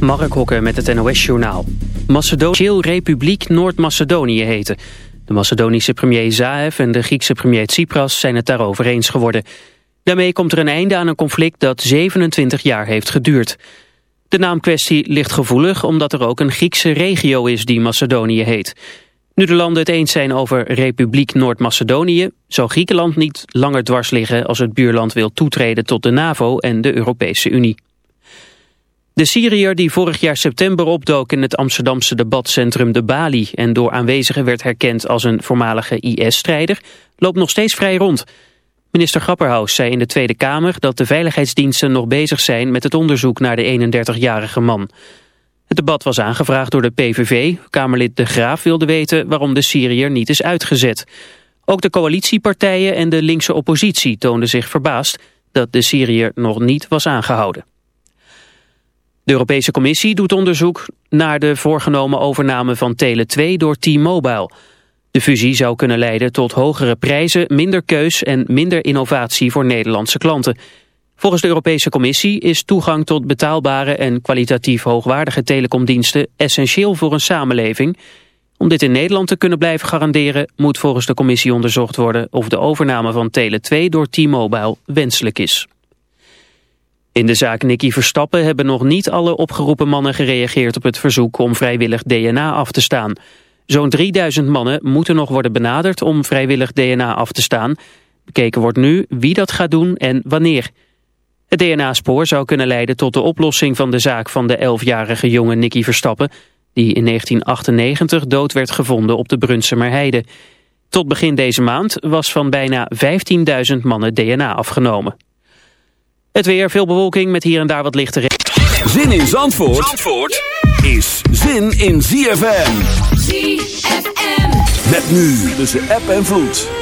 Mark Hokker met het NOS-journaal. Macedonië Republiek Noord-Macedonië heten. De Macedonische premier Zaev en de Griekse premier Tsipras zijn het daarover eens geworden. Daarmee komt er een einde aan een conflict dat 27 jaar heeft geduurd. De naamkwestie ligt gevoelig omdat er ook een Griekse regio is die Macedonië heet. Nu de landen het eens zijn over Republiek Noord-Macedonië... zou Griekenland niet langer dwars liggen als het buurland wil toetreden tot de NAVO en de Europese Unie. De Syriër die vorig jaar september opdook in het Amsterdamse debatcentrum De Bali... en door aanwezigen werd herkend als een voormalige IS-strijder... loopt nog steeds vrij rond. Minister Grapperhaus zei in de Tweede Kamer dat de veiligheidsdiensten nog bezig zijn... met het onderzoek naar de 31-jarige man. Het debat was aangevraagd door de PVV. Kamerlid De Graaf wilde weten waarom de Syriër niet is uitgezet. Ook de coalitiepartijen en de linkse oppositie toonden zich verbaasd... dat de Syriër nog niet was aangehouden. De Europese Commissie doet onderzoek naar de voorgenomen overname van Tele2 door T-Mobile. De fusie zou kunnen leiden tot hogere prijzen, minder keus en minder innovatie voor Nederlandse klanten. Volgens de Europese Commissie is toegang tot betaalbare en kwalitatief hoogwaardige telecomdiensten essentieel voor een samenleving. Om dit in Nederland te kunnen blijven garanderen moet volgens de Commissie onderzocht worden of de overname van Tele2 door T-Mobile wenselijk is. In de zaak Nicky Verstappen hebben nog niet alle opgeroepen mannen gereageerd op het verzoek om vrijwillig DNA af te staan. Zo'n 3000 mannen moeten nog worden benaderd om vrijwillig DNA af te staan. Bekeken wordt nu wie dat gaat doen en wanneer. Het DNA-spoor zou kunnen leiden tot de oplossing van de zaak van de 11-jarige jonge Nicky Verstappen, die in 1998 dood werd gevonden op de Brunsumer Heide. Tot begin deze maand was van bijna 15.000 mannen DNA afgenomen. Het weer, veel bewolking met hier en daar wat lichte regen. Zin in Zandvoort, Zandvoort is zin in ZFM. ZFM. Met nu tussen app en vloed.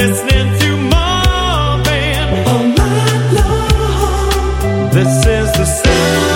Oh, this is the sound.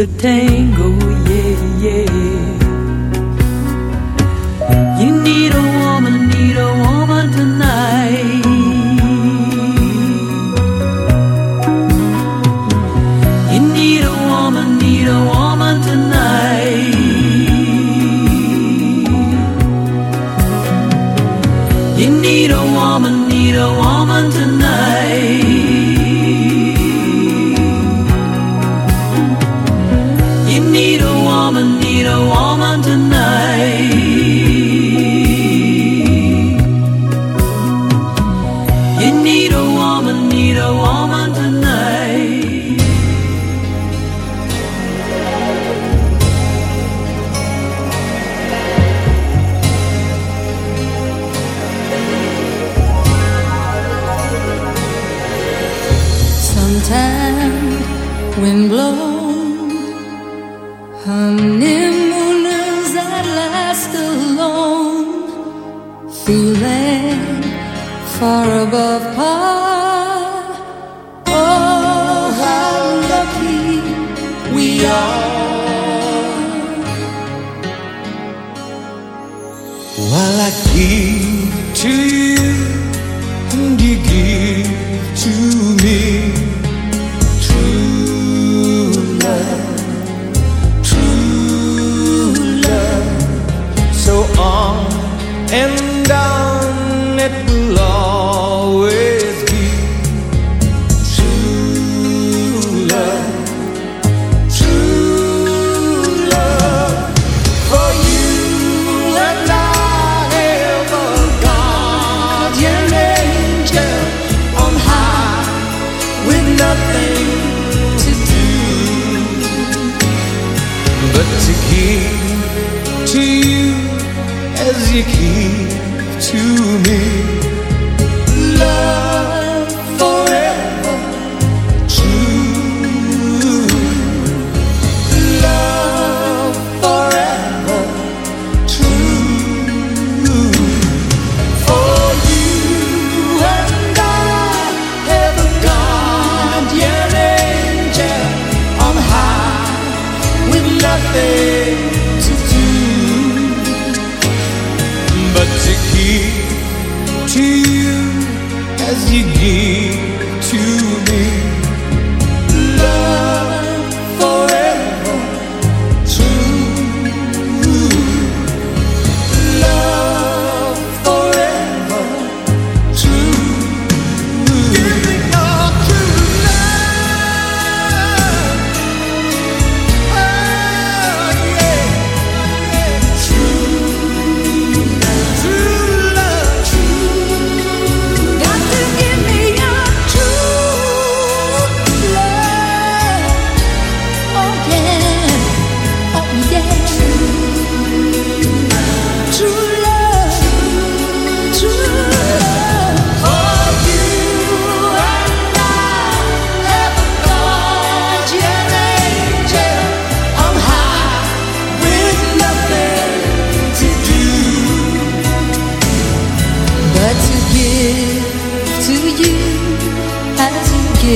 To tango, yeah, yeah.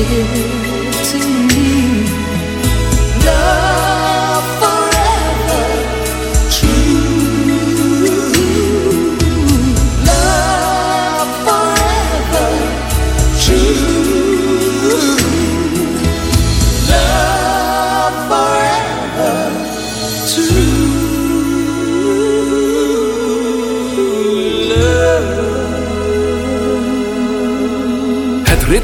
here.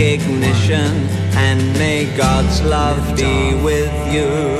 Check ignition, and may God's love be with you.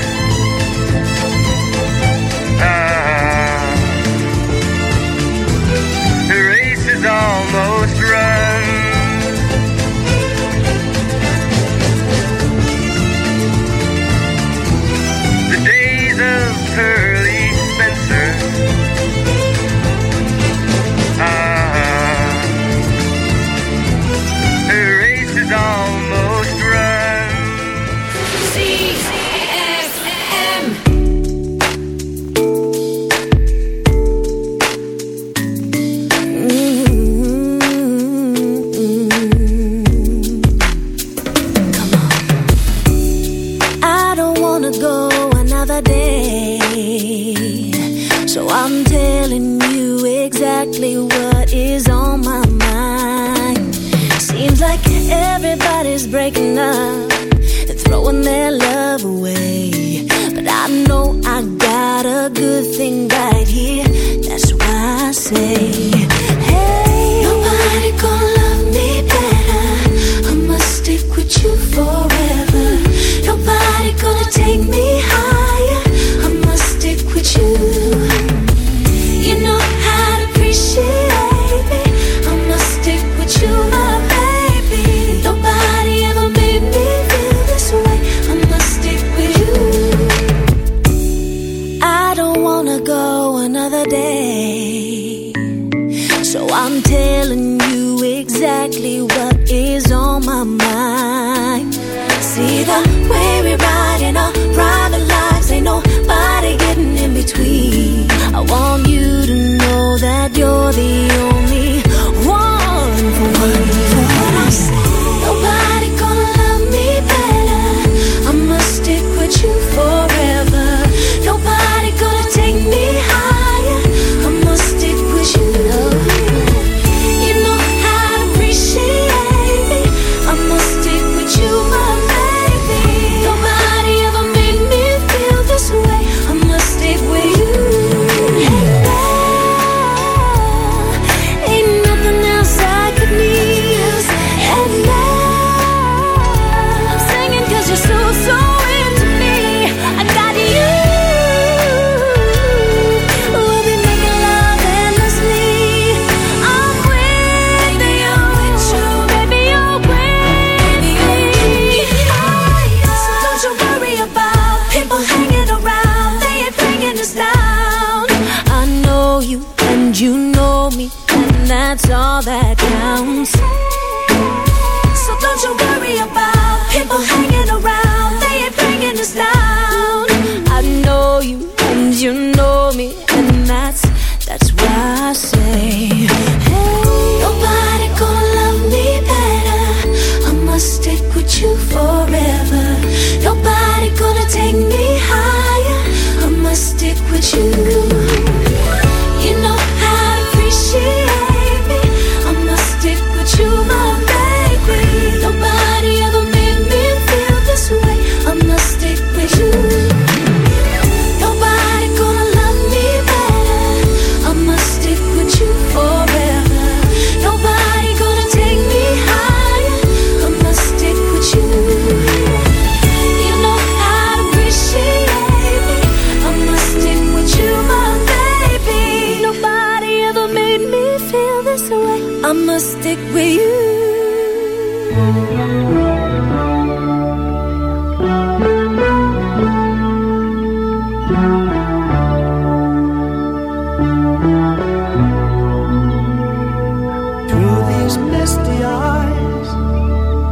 misty eyes.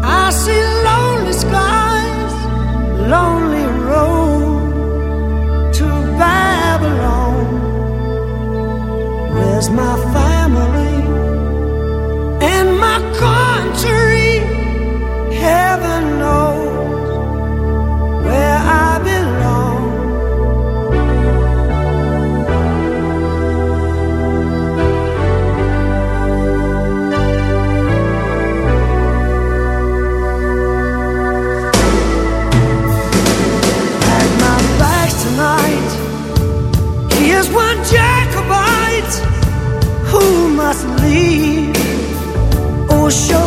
I see lonely skies, lonely road to Babylon. Where's my father? So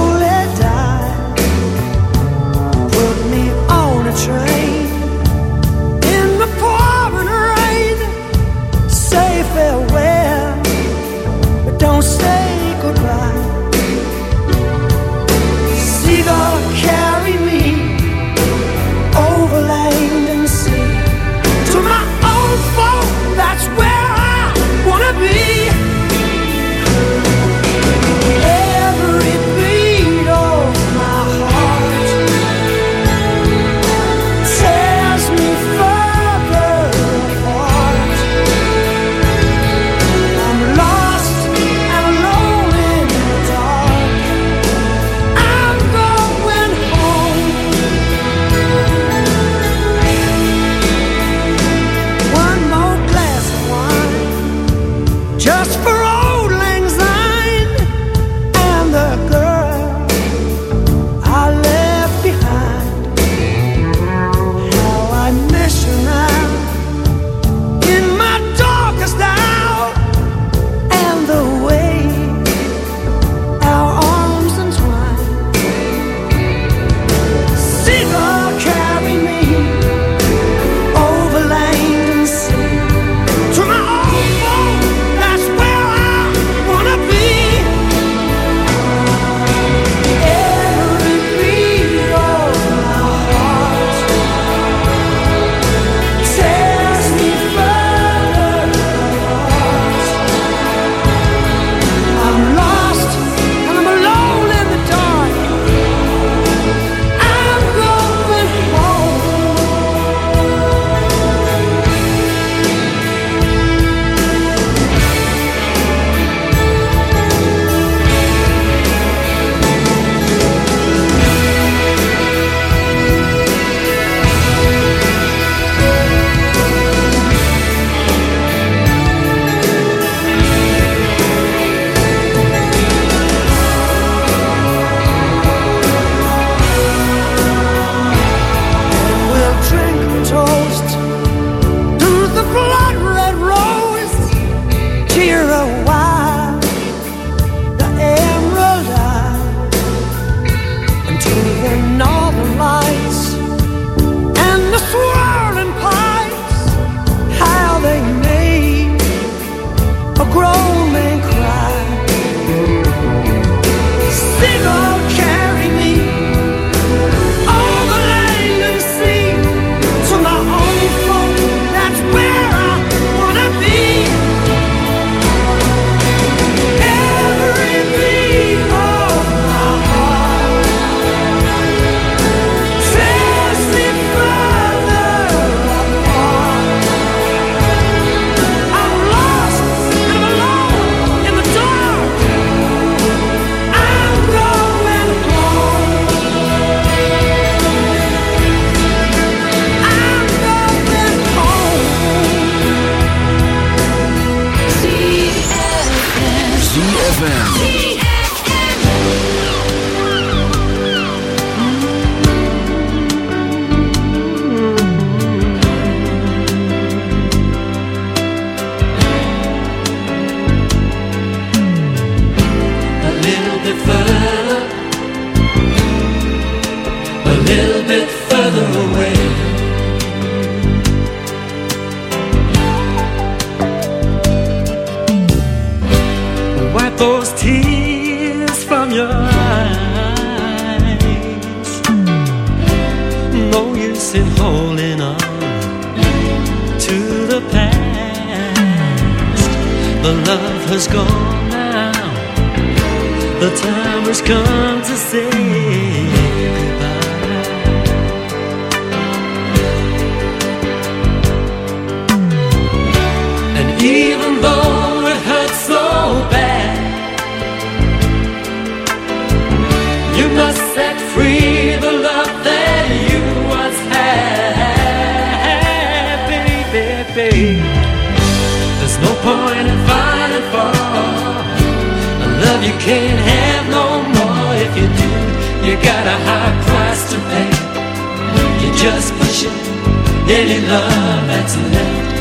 any love that's left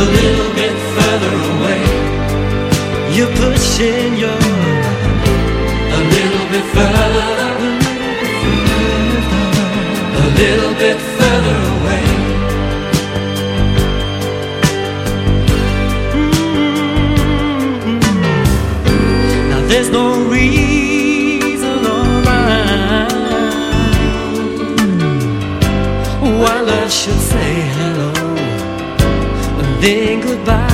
a little bit further away. You're pushing your love a little bit further, a little bit further away. Mm-hmm. Now there's no reason should say hello and then goodbye.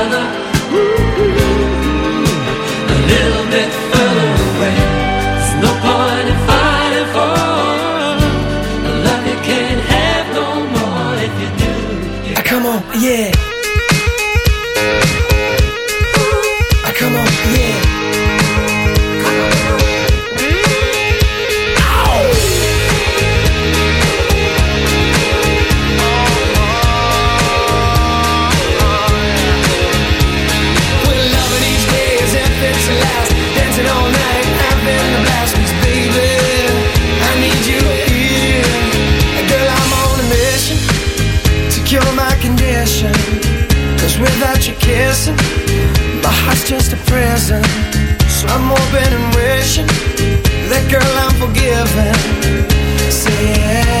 I'm hoping and wishing that girl I'm forgiven. Say yeah,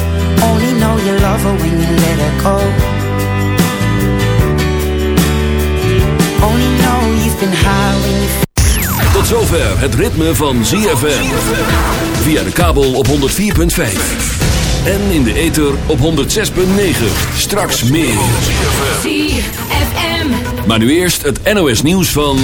Only know you love her when you let her go. Only know you've been high when you Tot zover het ritme van ZFM. Via de kabel op 104.5. En in de ether op 106.9. Straks meer. ZFM. Maar nu eerst het NOS nieuws van...